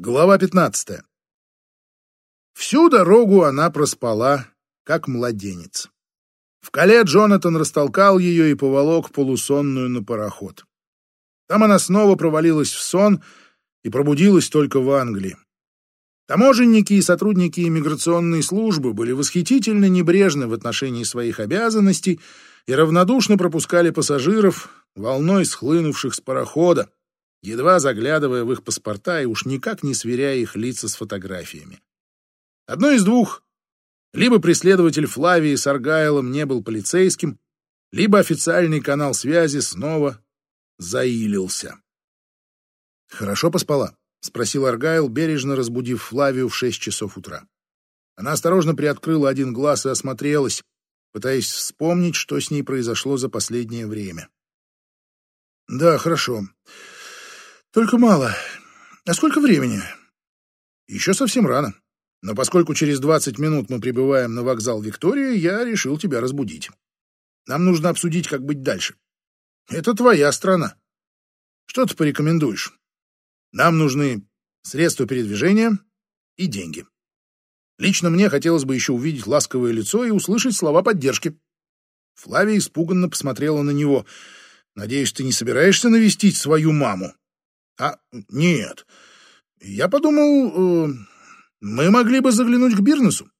Глава 15. Всю дорогу она проспала, как младенец. В Кале Джонатан растолкал ее и поволок полусонную на пароход. Там она снова провалилась в сон и пробудилась только в Англии. Таможенники и сотрудники иммиграционной службы были восхитительно небрежны в отношении своих обязанностей и равнодушно пропускали пассажиров, волной схлынувших с парохода, едва заглядывая в их паспорта и уж никак не сверяя их лица с фотографиями. Одно из двух. Либо преследователь Флавии с Аргайлом не был полицейским, либо официальный канал связи снова заилился. «Хорошо поспала?» — спросил Аргайл, бережно разбудив Флавию в шесть часов утра. Она осторожно приоткрыла один глаз и осмотрелась, пытаясь вспомнить, что с ней произошло за последнее время. «Да, хорошо. Только мало. А сколько времени? Еще совсем рано. Но поскольку через 20 минут мы прибываем на вокзал Виктория, я решил тебя разбудить. Нам нужно обсудить, как быть дальше. Это твоя страна. Что ты порекомендуешь? Нам нужны средства передвижения и деньги. Лично мне хотелось бы еще увидеть ласковое лицо и услышать слова поддержки. Флавия испуганно посмотрела на него. «Надеюсь, ты не собираешься навестить свою маму?» А, нет. Я подумал, э, мы могли бы заглянуть к Бирнесу.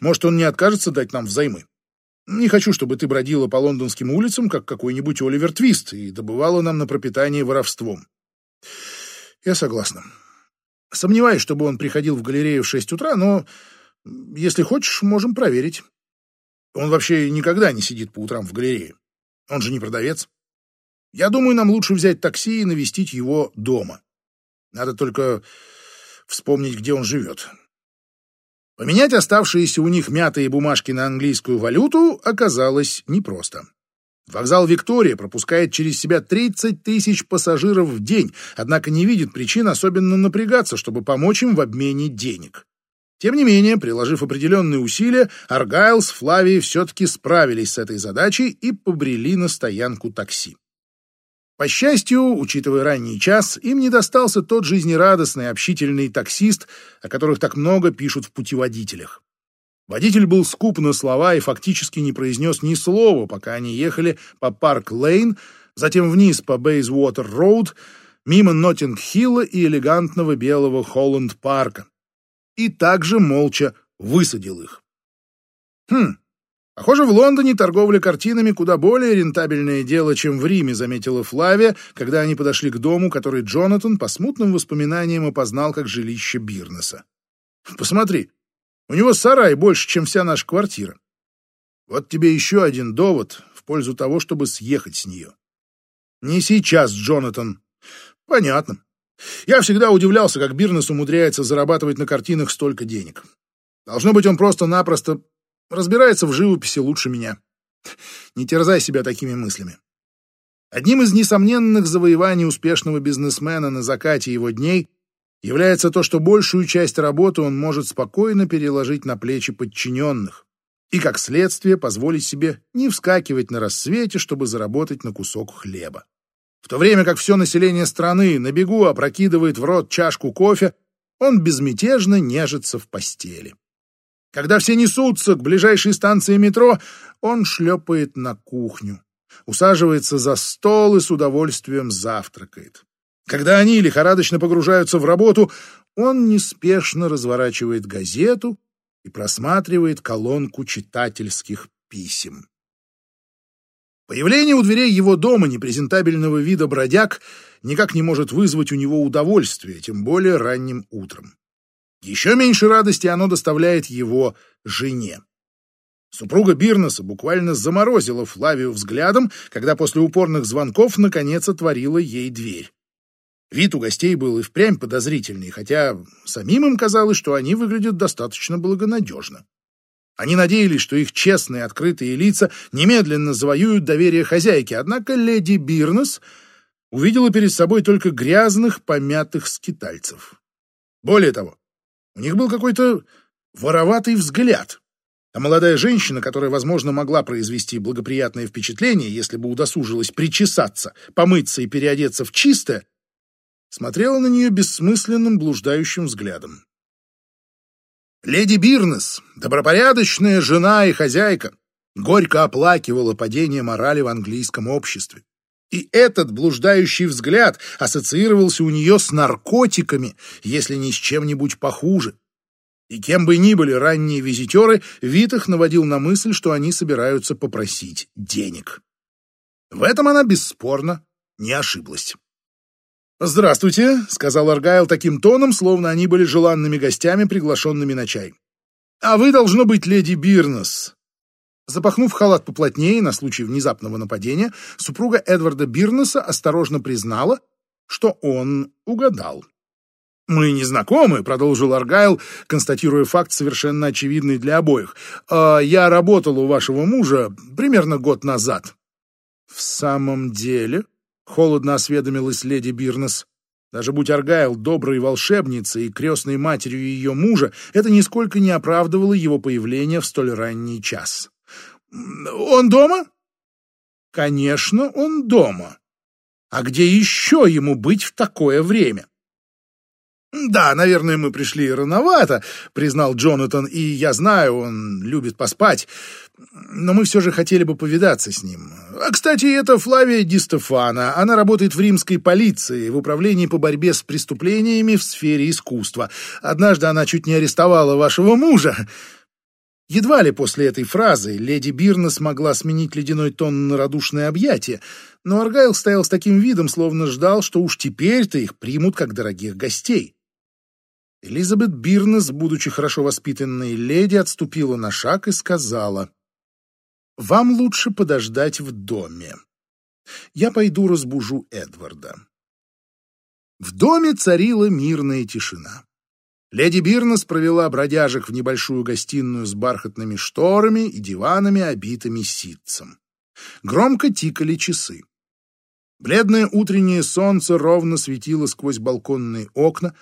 Может, он не откажется дать нам взаймы. Не хочу, чтобы ты бродила по лондонским улицам, как какой-нибудь Оливер Твист, и добывала нам на пропитание воровством. Я согласна. Сомневаюсь, чтобы он приходил в галерею в шесть утра, но, если хочешь, можем проверить. Он вообще никогда не сидит по утрам в галерее. Он же не продавец. Я думаю, нам лучше взять такси и навестить его дома. Надо только вспомнить, где он живет. Поменять оставшиеся у них мятые бумажки на английскую валюту оказалось непросто. Вокзал «Виктория» пропускает через себя 30 тысяч пассажиров в день, однако не видит причин особенно напрягаться, чтобы помочь им в обмене денег. Тем не менее, приложив определенные усилия, Аргайл с Флавией все-таки справились с этой задачей и побрели на стоянку такси. По счастью, учитывая ранний час, им не достался тот жизнерадостный, общительный таксист, о которых так много пишут в путеводителях. Водитель был скуп на слова и фактически не произнес ни слова, пока они ехали по Парк-Лейн, затем вниз по Бейзвотер-Роуд, мимо Ноттинг-Хилла и элегантного белого Холланд-парка. И также молча высадил их. Хм, Похоже, в Лондоне торговля картинами куда более рентабельное дело, чем в Риме, заметила Флавия, когда они подошли к дому, который Джонатан по смутным воспоминаниям опознал как жилище Бирнеса. Посмотри, у него сарай больше, чем вся наша квартира. Вот тебе еще один довод в пользу того, чтобы съехать с нее. Не сейчас, Джонатан. Понятно. Я всегда удивлялся, как Бирнес умудряется зарабатывать на картинах столько денег. Должно быть, он просто-напросто разбирается в живописи лучше меня. Не терзай себя такими мыслями. Одним из несомненных завоеваний успешного бизнесмена на закате его дней является то, что большую часть работы он может спокойно переложить на плечи подчиненных и, как следствие, позволить себе не вскакивать на рассвете, чтобы заработать на кусок хлеба. В то время как все население страны на бегу опрокидывает в рот чашку кофе, он безмятежно нежится в постели. Когда все несутся к ближайшей станции метро, он шлепает на кухню, усаживается за стол и с удовольствием завтракает. Когда они лихорадочно погружаются в работу, он неспешно разворачивает газету и просматривает колонку читательских писем. Появление у дверей его дома непрезентабельного вида бродяг никак не может вызвать у него удовольствия, тем более ранним утром. Еще меньше радости оно доставляет его жене. Супруга Бирнеса буквально заморозила Флавию взглядом, когда после упорных звонков наконец отворила ей дверь. Вид у гостей был и впрямь подозрительный, хотя самим им казалось, что они выглядят достаточно благонадежно. Они надеялись, что их честные открытые лица немедленно завоюют доверие хозяйки, однако леди Бирнес увидела перед собой только грязных, помятых скитальцев. Более того, у них был какой-то вороватый взгляд. А молодая женщина, которая, возможно, могла произвести благоприятное впечатление, если бы удосужилась причесаться, помыться и переодеться в чистое, смотрела на нее бессмысленным блуждающим взглядом. Леди Бирнес, добропорядочная жена и хозяйка, горько оплакивала падение морали в английском обществе. И этот блуждающий взгляд ассоциировался у нее с наркотиками, если не с чем-нибудь похуже. И кем бы ни были ранние визитеры, вид их наводил на мысль, что они собираются попросить денег. В этом она бесспорно не ошиблась. «Здравствуйте», — сказал Аргайл таким тоном, словно они были желанными гостями, приглашенными на чай. «А вы, должно быть, леди Бирнес». Запахнув халат поплотнее на случай внезапного нападения, супруга Эдварда Бирнеса осторожно признала, что он угадал. «Мы не знакомы», — продолжил Аргайл, констатируя факт, совершенно очевидный для обоих. «А «Я работал у вашего мужа примерно год назад». «В самом деле?» — холодно осведомилась леди Бирнес. Даже будь Аргайл доброй волшебницей и крестной матерью ее мужа, это нисколько не оправдывало его появление в столь ранний час. «Он дома?» «Конечно, он дома. А где еще ему быть в такое время?» «Да, наверное, мы пришли рановато», — признал Джонатан, «и я знаю, он любит поспать, но мы все же хотели бы повидаться с ним. А, кстати, это Флавия Ди Стефана. Она работает в римской полиции, в управлении по борьбе с преступлениями в сфере искусства. Однажды она чуть не арестовала вашего мужа». Едва ли после этой фразы леди Бирна смогла сменить ледяной тон на радушное объятие, но Аргайл стоял с таким видом, словно ждал, что уж теперь-то их примут как дорогих гостей. Элизабет Бирнес, будучи хорошо воспитанной леди, отступила на шаг и сказала, «Вам лучше подождать в доме. Я пойду разбужу Эдварда». В доме царила мирная тишина. Леди Бирнес провела бродяжек в небольшую гостиную с бархатными шторами и диванами, обитыми ситцем. Громко тикали часы. Бледное утреннее солнце ровно светило сквозь балконные окна,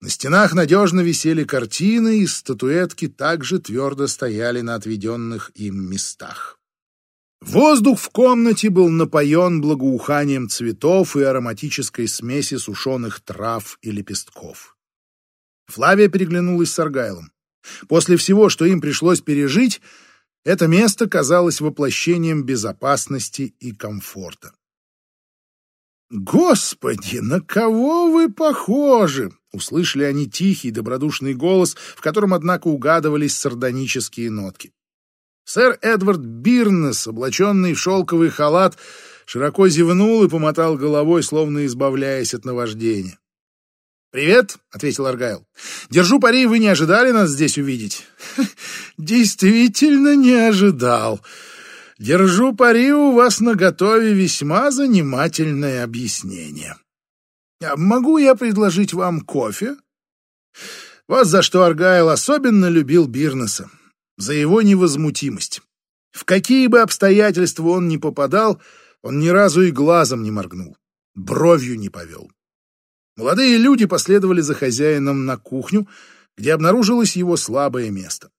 на стенах надежно висели картины, и статуэтки также твердо стояли на отведенных им местах. Воздух в комнате был напоен благоуханием цветов и ароматической смеси сушеных трав и лепестков. Флавия переглянулась с Аргайлом. После всего, что им пришлось пережить, это место казалось воплощением безопасности и комфорта. «Господи, на кого вы похожи!» Услышали они тихий, добродушный голос, в котором, однако, угадывались сардонические нотки. Сэр Эдвард Бирнес, облаченный в шелковый халат, широко зевнул и помотал головой, словно избавляясь от наваждения. «Привет», — ответил Аргайл. «Держу пари, вы не ожидали нас здесь увидеть?» «Действительно не ожидал. Держу пари, у вас на готове весьма занимательное объяснение». А могу я предложить вам кофе? Вот за что Аргайл особенно любил Бирнеса. За его невозмутимость. В какие бы обстоятельства он ни попадал, он ни разу и глазом не моргнул, бровью не повел. Молодые люди последовали за хозяином на кухню, где обнаружилось его слабое место.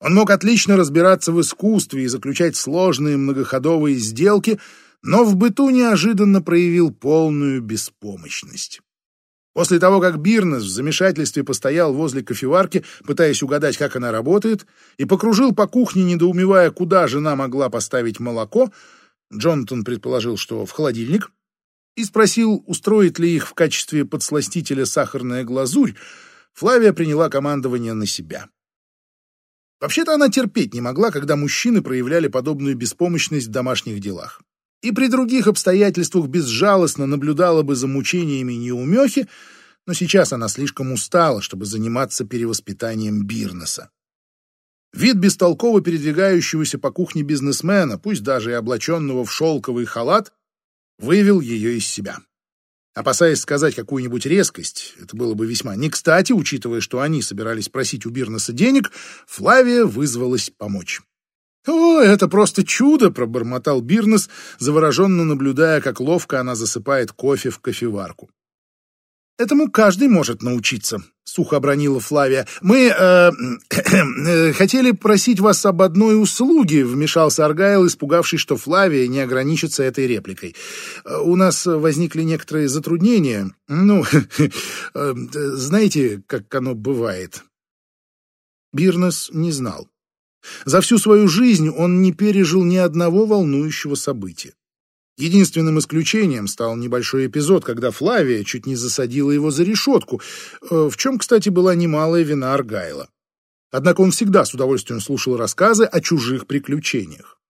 Он мог отлично разбираться в искусстве и заключать сложные многоходовые сделки — но в быту неожиданно проявил полную беспомощность. После того, как Бирнес в замешательстве постоял возле кофеварки, пытаясь угадать, как она работает, и покружил по кухне, недоумевая, куда жена могла поставить молоко, Джонатан предположил, что в холодильник, и спросил, устроит ли их в качестве подсластителя сахарная глазурь, Флавия приняла командование на себя. Вообще-то она терпеть не могла, когда мужчины проявляли подобную беспомощность в домашних делах и при других обстоятельствах безжалостно наблюдала бы за мучениями неумехи, но сейчас она слишком устала, чтобы заниматься перевоспитанием Бирнеса. Вид бестолково передвигающегося по кухне бизнесмена, пусть даже и облаченного в шелковый халат, вывел ее из себя. Опасаясь сказать какую-нибудь резкость, это было бы весьма не кстати, учитывая, что они собирались просить у Бирнеса денег, Флавия вызвалась помочь. «О, это просто чудо!» — пробормотал Бирнес, завороженно наблюдая, как ловко она засыпает кофе в кофеварку. Этому каждый может научиться, сухо обронила Флавия. Мы э, э, хотели просить вас об одной услуге, вмешался Аргайл, испугавшись, что Флавия не ограничится этой репликой. У нас возникли некоторые затруднения. Ну, э, знаете, как оно бывает. Бирнес не знал. За всю свою жизнь он не пережил ни одного волнующего события. Единственным исключением стал небольшой эпизод, когда Флавия чуть не засадила его за решетку, э, в чем, кстати, была немалая вина Аргайла. Однако он всегда с удовольствием слушал рассказы о чужих приключениях.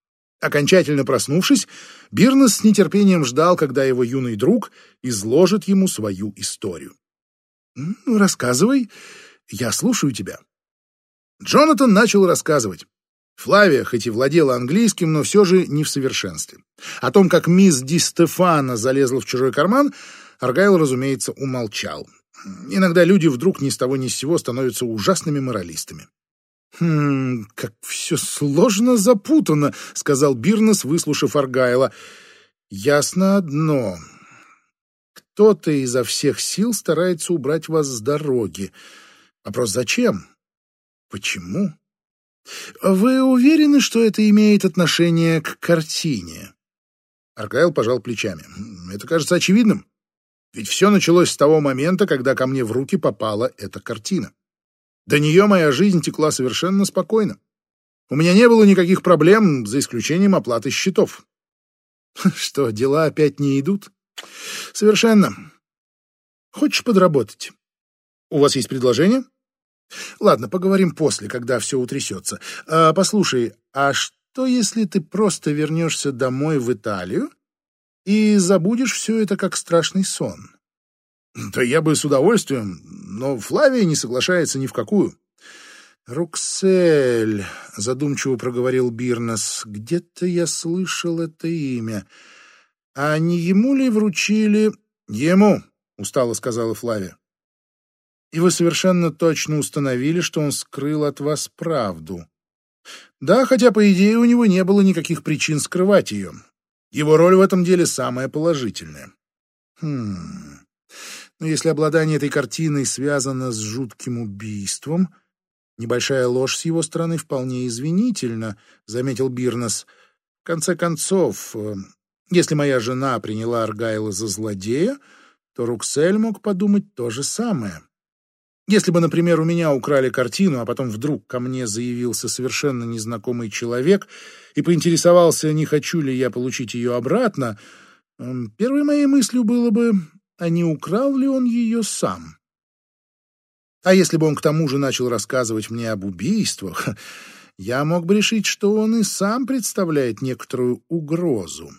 Окончательно проснувшись, Бирнес с нетерпением ждал, когда его юный друг изложит ему свою историю. «Ну, рассказывай, я слушаю тебя». Джонатан начал рассказывать. Флавия, хоть и владела английским, но все же не в совершенстве. О том, как мисс Ди Стефана залезла в чужой карман, Аргайл, разумеется, умолчал. Иногда люди вдруг ни с того ни с сего становятся ужасными моралистами. «Хм, как все сложно запутано», — сказал Бирнес, выслушав Аргайла. «Ясно одно. Кто-то изо всех сил старается убрать вас с дороги. Вопрос зачем? Почему?» Вы уверены, что это имеет отношение к картине? Аркайл пожал плечами. Это кажется очевидным. Ведь все началось с того момента, когда ко мне в руки попала эта картина. До нее моя жизнь текла совершенно спокойно. У меня не было никаких проблем, за исключением оплаты счетов. Что, дела опять не идут? Совершенно. Хочешь подработать? У вас есть предложение? Ладно, поговорим после, когда все утрясется. А, послушай, а что, если ты просто вернешься домой в Италию и забудешь все это как страшный сон? Да я бы с удовольствием, но Флавия не соглашается ни в какую. «Руксель», — задумчиво проговорил Бирнес, — «где-то я слышал это имя. А не ему ли вручили...» «Ему», — устало сказала Флавия. И вы совершенно точно установили, что он скрыл от вас правду. Да, хотя, по идее, у него не было никаких причин скрывать ее. Его роль в этом деле самая положительная. Хм... Но если обладание этой картиной связано с жутким убийством, небольшая ложь с его стороны вполне извинительна, — заметил Бирнес. В конце концов, э, если моя жена приняла Аргайла за злодея, то Руксель мог подумать то же самое. Если бы, например, у меня украли картину, а потом вдруг ко мне заявился совершенно незнакомый человек и поинтересовался, не хочу ли я получить ее обратно, первой моей мыслью было бы, а не украл ли он ее сам? А если бы он к тому же начал рассказывать мне об убийствах, я мог бы решить, что он и сам представляет некоторую угрозу.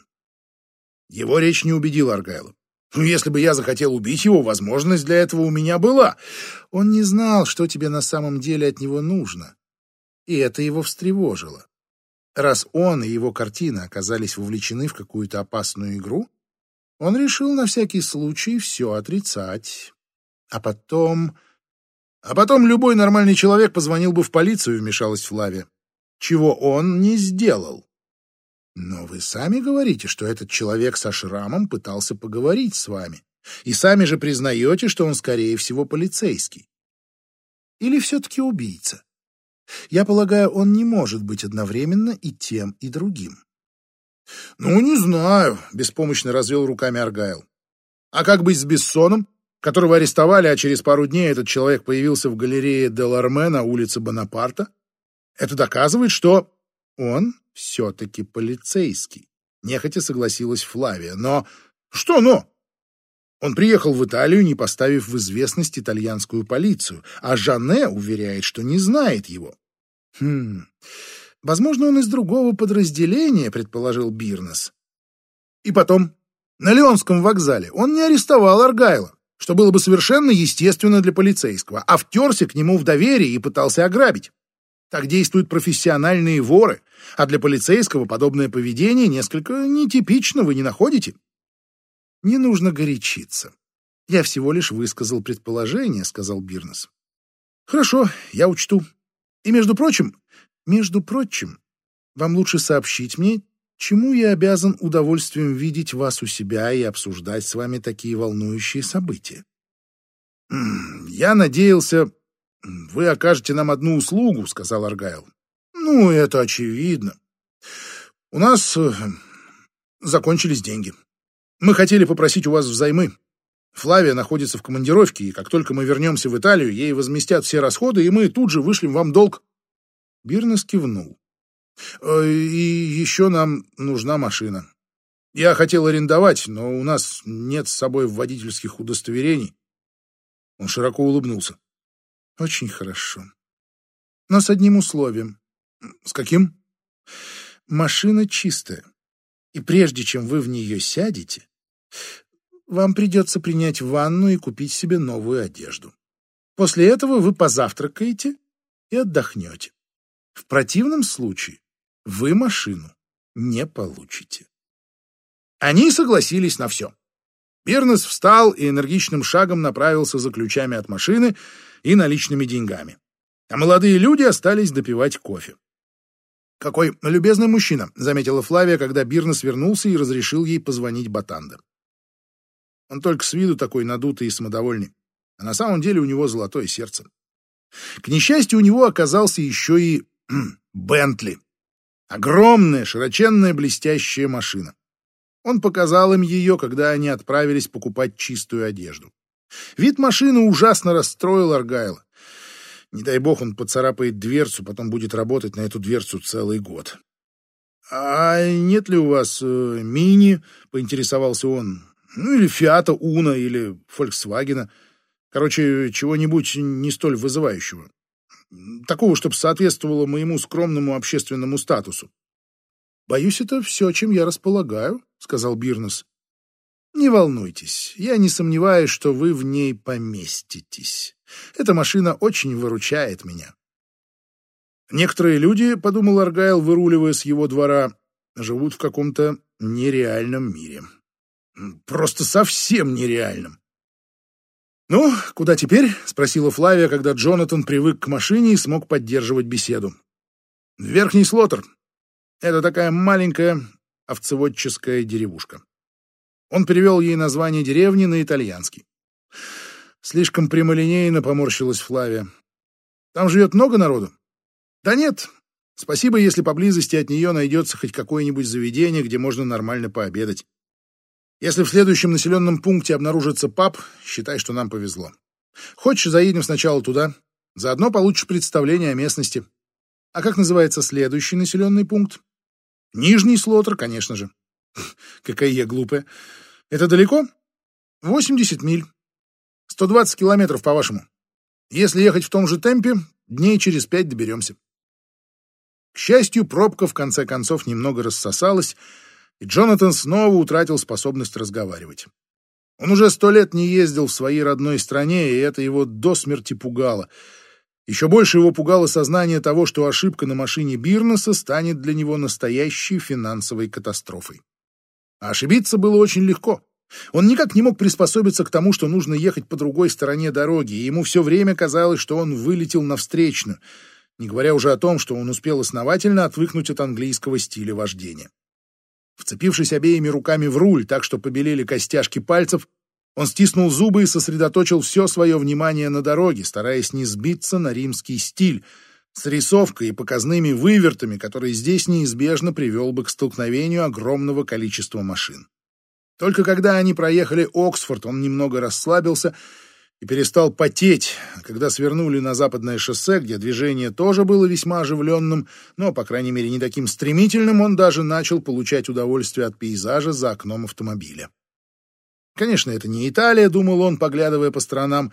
Его речь не убедила Аргайла. Ну, если бы я захотел убить его, возможность для этого у меня была. Он не знал, что тебе на самом деле от него нужно. И это его встревожило. Раз он и его картина оказались вовлечены в какую-то опасную игру, он решил на всякий случай все отрицать. А потом... А потом любой нормальный человек позвонил бы в полицию, вмешалась Флавия. Чего он не сделал. Но вы сами говорите, что этот человек со шрамом пытался поговорить с вами. И сами же признаете, что он, скорее всего, полицейский. Или все-таки убийца? Я полагаю, он не может быть одновременно и тем, и другим. «Ну, не знаю», — беспомощно развел руками Аргайл. «А как быть с Бессоном, которого арестовали, а через пару дней этот человек появился в галерее Деларме на улице Бонапарта? Это доказывает, что он все-таки полицейский. Нехотя согласилась Флавия. Но... Что но? Он приехал в Италию, не поставив в известность итальянскую полицию, а Жанне уверяет, что не знает его. Хм... Возможно, он из другого подразделения, предположил Бирнес. И потом, на Леонском вокзале он не арестовал Аргайла, что было бы совершенно естественно для полицейского, а втерся к нему в доверие и пытался ограбить. Так действуют профессиональные воры, а для полицейского подобное поведение несколько нетипично, вы не находите? Не нужно горячиться. Я всего лишь высказал предположение, сказал Бирнес. Хорошо, я учту. И между прочим, между прочим, вам лучше сообщить мне, чему я обязан удовольствием видеть вас у себя и обсуждать с вами такие волнующие события. «Я надеялся, вы окажете нам одну услугу», — сказал Аргайл. «Ну, это очевидно. У нас э, закончились деньги. Мы хотели попросить у вас взаймы. Флавия находится в командировке, и как только мы вернемся в Италию, ей возместят все расходы, и мы тут же вышлем вам долг». Бирнес кивнул. «Э, «И еще нам нужна машина. Я хотел арендовать, но у нас нет с собой водительских удостоверений». Он широко улыбнулся. «Очень хорошо. Но с одним условием». «С каким?» «Машина чистая. И прежде чем вы в нее сядете, вам придется принять ванну и купить себе новую одежду. После этого вы позавтракаете и отдохнете. В противном случае вы машину не получите. Они согласились на все. Бирнес встал и энергичным шагом направился за ключами от машины и наличными деньгами. А молодые люди остались допивать кофе. «Какой любезный мужчина», — заметила Флавия, когда Бирнес вернулся и разрешил ей позвонить Батанда. Он только с виду такой надутый и самодовольный, а на самом деле у него золотое сердце. К несчастью, у него оказался еще и Бентли. Огромная, широченная, блестящая машина. Он показал им ее, когда они отправились покупать чистую одежду. Вид машины ужасно расстроил Аргайла. Не дай бог он поцарапает дверцу, потом будет работать на эту дверцу целый год. «А нет ли у вас э, мини?» — поинтересовался он. «Ну, или Фиата Уна, или Фольксвагена. Короче, чего-нибудь не столь вызывающего. Такого, чтобы соответствовало моему скромному общественному статусу». «Боюсь, это все, чем я располагаю», — сказал Бирнес. «Не волнуйтесь, я не сомневаюсь, что вы в ней поместитесь. Эта машина очень выручает меня». Некоторые люди, — подумал Аргайл, выруливая с его двора, — живут в каком-то нереальном мире. Просто совсем нереальном. «Ну, куда теперь?» — спросила Флавия, когда Джонатан привык к машине и смог поддерживать беседу. «Верхний Слотер. Это такая маленькая овцеводческая деревушка. Он перевел ей название деревни на итальянский. Слишком прямолинейно поморщилась Флавия. Там живет много народу? Да нет. Спасибо, если поблизости от нее найдется хоть какое-нибудь заведение, где можно нормально пообедать. Если в следующем населенном пункте обнаружится паб, считай, что нам повезло. Хочешь, заедем сначала туда, заодно получишь представление о местности. А как называется следующий населенный пункт? Нижний Слотер, конечно же. Какая я глупая. Это далеко? 80 миль. 120 километров, по-вашему. Если ехать в том же темпе, дней через пять доберемся. К счастью, пробка в конце концов немного рассосалась, и Джонатан снова утратил способность разговаривать. Он уже сто лет не ездил в своей родной стране, и это его до смерти пугало — еще больше его пугало сознание того, что ошибка на машине Бирнеса станет для него настоящей финансовой катастрофой. А ошибиться было очень легко. Он никак не мог приспособиться к тому, что нужно ехать по другой стороне дороги, и ему все время казалось, что он вылетел навстречную, не говоря уже о том, что он успел основательно отвыкнуть от английского стиля вождения. Вцепившись обеими руками в руль так, что побелели костяшки пальцев, он стиснул зубы и сосредоточил все свое внимание на дороге, стараясь не сбиться на римский стиль, с рисовкой и показными вывертами, который здесь неизбежно привел бы к столкновению огромного количества машин. Только когда они проехали Оксфорд, он немного расслабился и перестал потеть, когда свернули на западное шоссе, где движение тоже было весьма оживленным, но, по крайней мере, не таким стремительным, он даже начал получать удовольствие от пейзажа за окном автомобиля. Конечно, это не Италия, думал он, поглядывая по сторонам,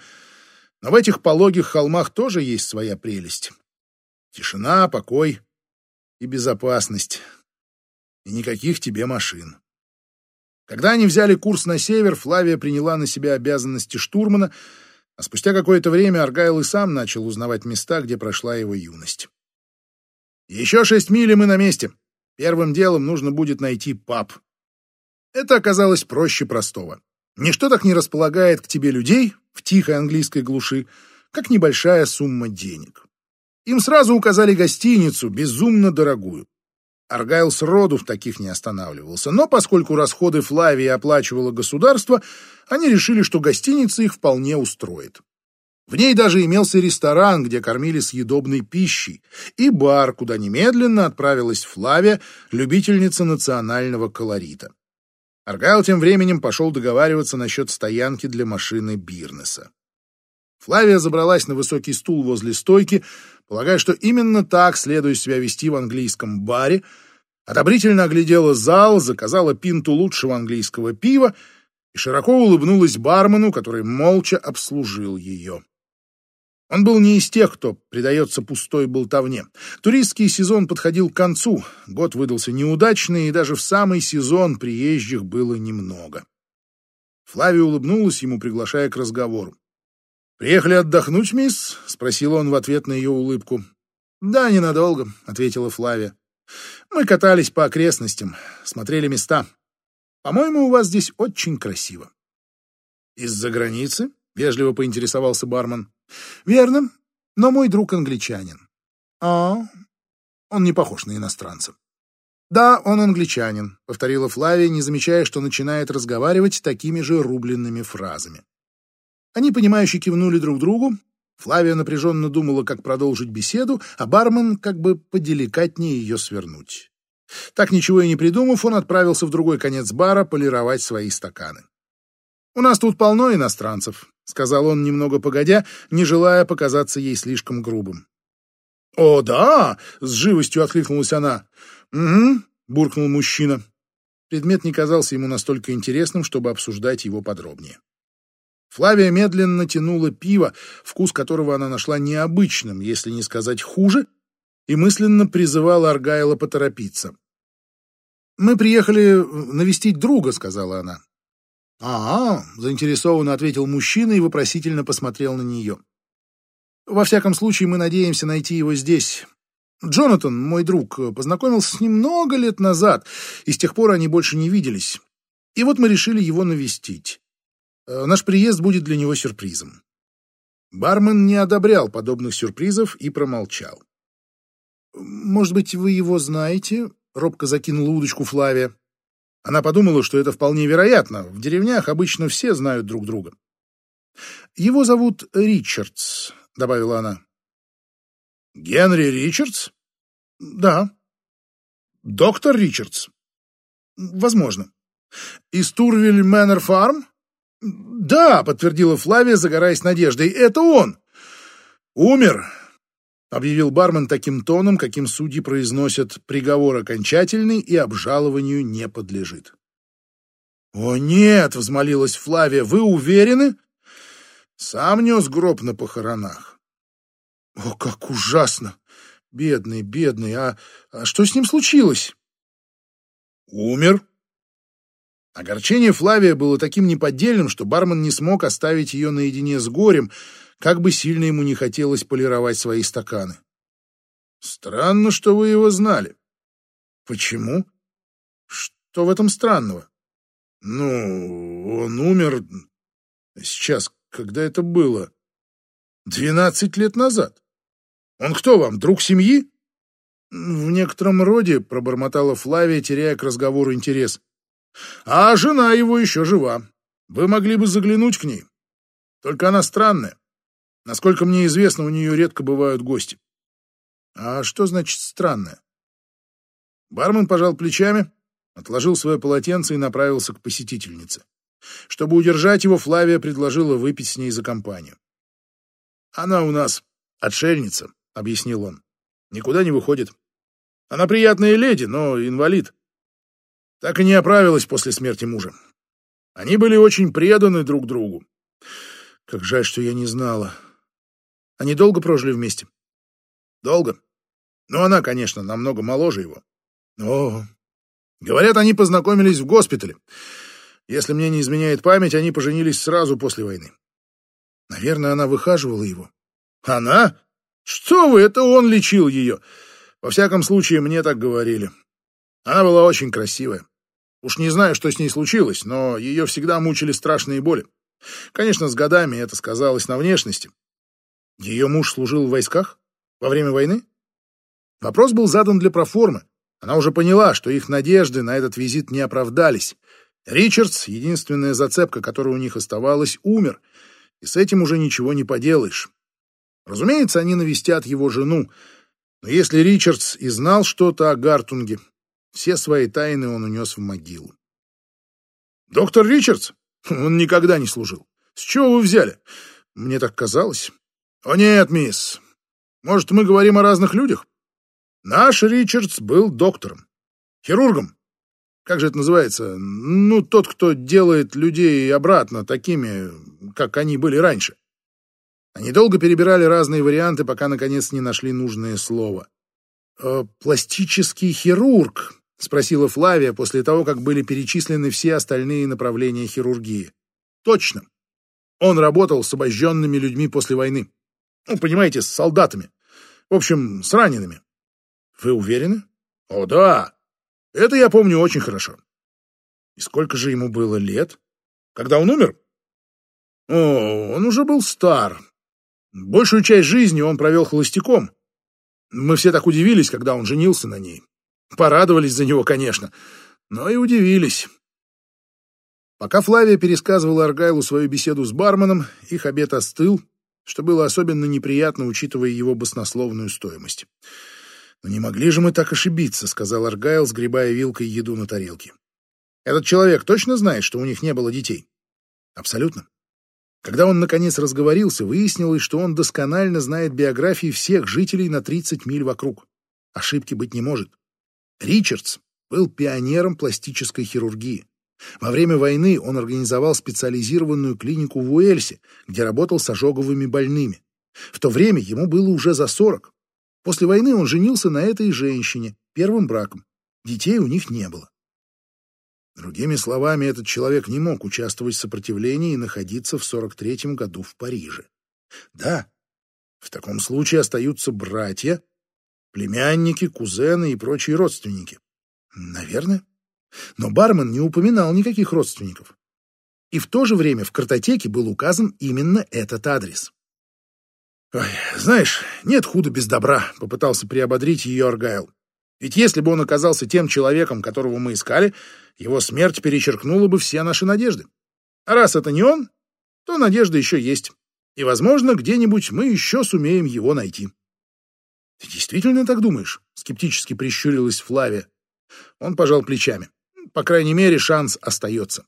но в этих пологих холмах тоже есть своя прелесть. Тишина, покой и безопасность. И никаких тебе машин. Когда они взяли курс на север, Флавия приняла на себя обязанности штурмана, а спустя какое-то время Аргайл и сам начал узнавать места, где прошла его юность. «Еще шесть миль, и мы на месте. Первым делом нужно будет найти паб». Это оказалось проще простого. Ничто так не располагает к тебе людей в тихой английской глуши, как небольшая сумма денег. Им сразу указали гостиницу, безумно дорогую. Аргайл сроду в таких не останавливался, но поскольку расходы Флавии оплачивало государство, они решили, что гостиница их вполне устроит. В ней даже имелся ресторан, где кормили съедобной пищей, и бар, куда немедленно отправилась Флавия, любительница национального колорита. Аргайл тем временем пошел договариваться насчет стоянки для машины Бирнеса. Флавия забралась на высокий стул возле стойки, полагая, что именно так следует себя вести в английском баре, одобрительно оглядела зал, заказала пинту лучшего английского пива и широко улыбнулась бармену, который молча обслужил ее. Он был не из тех, кто предается пустой болтовне. Туристский сезон подходил к концу, год выдался неудачный, и даже в самый сезон приезжих было немного. Флавия улыбнулась ему, приглашая к разговору. «Приехали отдохнуть, мисс?» — спросил он в ответ на ее улыбку. «Да, ненадолго», — ответила Флавия. «Мы катались по окрестностям, смотрели места. По-моему, у вас здесь очень красиво». «Из-за границы?» — вежливо поинтересовался бармен. «Верно, но мой друг англичанин». «А, он не похож на иностранца». «Да, он англичанин», — повторила Флавия, не замечая, что начинает разговаривать такими же рубленными фразами. Они, понимающе кивнули друг другу. Флавия напряженно думала, как продолжить беседу, а бармен как бы поделикатнее ее свернуть. Так ничего и не придумав, он отправился в другой конец бара полировать свои стаканы. «У нас тут полно иностранцев», — сказал он немного погодя, не желая показаться ей слишком грубым. «О, да!» — с живостью откликнулась она. «Угу», — буркнул мужчина. Предмет не казался ему настолько интересным, чтобы обсуждать его подробнее. Флавия медленно тянула пиво, вкус которого она нашла необычным, если не сказать хуже, и мысленно призывала Аргайла поторопиться. «Мы приехали навестить друга», — сказала она. «А, заинтересованно ответил мужчина и вопросительно посмотрел на нее. «Во всяком случае, мы надеемся найти его здесь. Джонатан, мой друг, познакомился с ним много лет назад, и с тех пор они больше не виделись. И вот мы решили его навестить. Э, наш приезд будет для него сюрпризом. Бармен не одобрял подобных сюрпризов и промолчал. «Может быть, вы его знаете?» — робко закинула удочку Флавия. Она подумала, что это вполне вероятно. В деревнях обычно все знают друг друга. «Его зовут Ричардс», — добавила она. «Генри Ричардс?» «Да». «Доктор Ричардс?» «Возможно». «Из Турвиль Мэннер Фарм?» «Да», — подтвердила Флавия, загораясь надеждой, — «это он». «Умер», — объявил бармен таким тоном, каким судьи произносят «приговор окончательный и обжалованию не подлежит». «О, нет!» — взмолилась Флавия. «Вы уверены?» «Сам нес гроб на похоронах». «О, как ужасно! Бедный, бедный! А, а что с ним случилось?» «Умер», Огорчение Флавия было таким неподдельным, что бармен не смог оставить ее наедине с горем, как бы сильно ему не хотелось полировать свои стаканы. «Странно, что вы его знали». «Почему? Что в этом странного?» «Ну, он умер... Сейчас, когда это было? Двенадцать лет назад. Он кто вам, друг семьи?» «В некотором роде», — пробормотала Флавия, теряя к разговору интерес. А жена его еще жива. Вы могли бы заглянуть к ней. Только она странная. Насколько мне известно, у нее редко бывают гости. А что значит странная? Бармен пожал плечами, отложил свое полотенце и направился к посетительнице. Чтобы удержать его, Флавия предложила выпить с ней за компанию. «Она у нас отшельница», — объяснил он. «Никуда не выходит. Она приятная леди, но инвалид так и не оправилась после смерти мужа. Они были очень преданы друг другу. Как жаль, что я не знала. Они долго прожили вместе? Долго. Но она, конечно, намного моложе его. О, говорят, они познакомились в госпитале. Если мне не изменяет память, они поженились сразу после войны. Наверное, она выхаживала его. Она? Что вы, это он лечил ее. Во всяком случае, мне так говорили. Она была очень красивая. Уж не знаю, что с ней случилось, но ее всегда мучили страшные боли. Конечно, с годами это сказалось на внешности. Ее муж служил в войсках? Во время войны? Вопрос был задан для проформы, Она уже поняла, что их надежды на этот визит не оправдались. Ричардс, единственная зацепка, которая у них оставалась, умер, и с этим уже ничего не поделаешь. Разумеется, они навестят его жену, но если Ричардс и знал что-то о Гартунге, все свои тайны он унес в могилу. «Доктор Ричардс? Он никогда не служил. С чего вы взяли? Мне так казалось». «О нет, мисс. Может, мы говорим о разных людях?» Наш Ричардс был доктором, хирургом. Как же это называется? Ну, тот, кто делает людей обратно такими, как они были раньше. Они долго перебирали разные варианты, пока, наконец, не нашли нужное слово. «Э, «Пластический хирург», — спросила Флавия после того, как были перечислены все остальные направления хирургии. «Точно. Он работал с обожженными людьми после войны. Ну, понимаете, с солдатами. В общем, с ранеными. Вы уверены? О, да. Это я помню очень хорошо. И сколько же ему было лет? Когда он умер? О, он уже был стар. Большую часть жизни он провел холостяком. Мы все так удивились, когда он женился на ней. Порадовались за него, конечно, но и удивились. Пока Флавия пересказывала Аргайлу свою беседу с барменом, их обед остыл, что было особенно неприятно, учитывая его баснословную стоимость. «Но не могли же мы так ошибиться», — сказал Аргайл, сгребая вилкой еду на тарелке. «Этот человек точно знает, что у них не было детей?» «Абсолютно. Когда он, наконец, разговорился, выяснилось, что он досконально знает биографии всех жителей на 30 миль вокруг. Ошибки быть не может. Ричардс был пионером пластической хирургии. Во время войны он организовал специализированную клинику в Уэльсе, где работал с ожоговыми больными. В то время ему было уже за 40. После войны он женился на этой женщине, первым браком. Детей у них не было. Другими словами, этот человек не мог участвовать в сопротивлении и находиться в 43-м году в Париже. Да, в таком случае остаются братья, племянники, кузены и прочие родственники. Наверное. Но бармен не упоминал никаких родственников. И в то же время в картотеке был указан именно этот адрес. «Ой, знаешь, нет худа без добра», — попытался приободрить ее Аргайл. «Ведь если бы он оказался тем человеком, которого мы искали, его смерть перечеркнула бы все наши надежды. А раз это не он, то надежда еще есть. И, возможно, где-нибудь мы еще сумеем его найти». «Ты действительно так думаешь?» — скептически прищурилась Флавия. Он пожал плечами. «По крайней мере, шанс остается».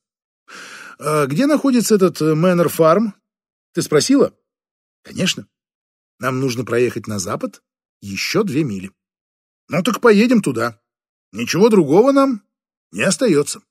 «А где находится этот Мэннер Фарм? Ты спросила?» «Конечно. Нам нужно проехать на запад еще две мили. Ну так поедем туда. Ничего другого нам не остается.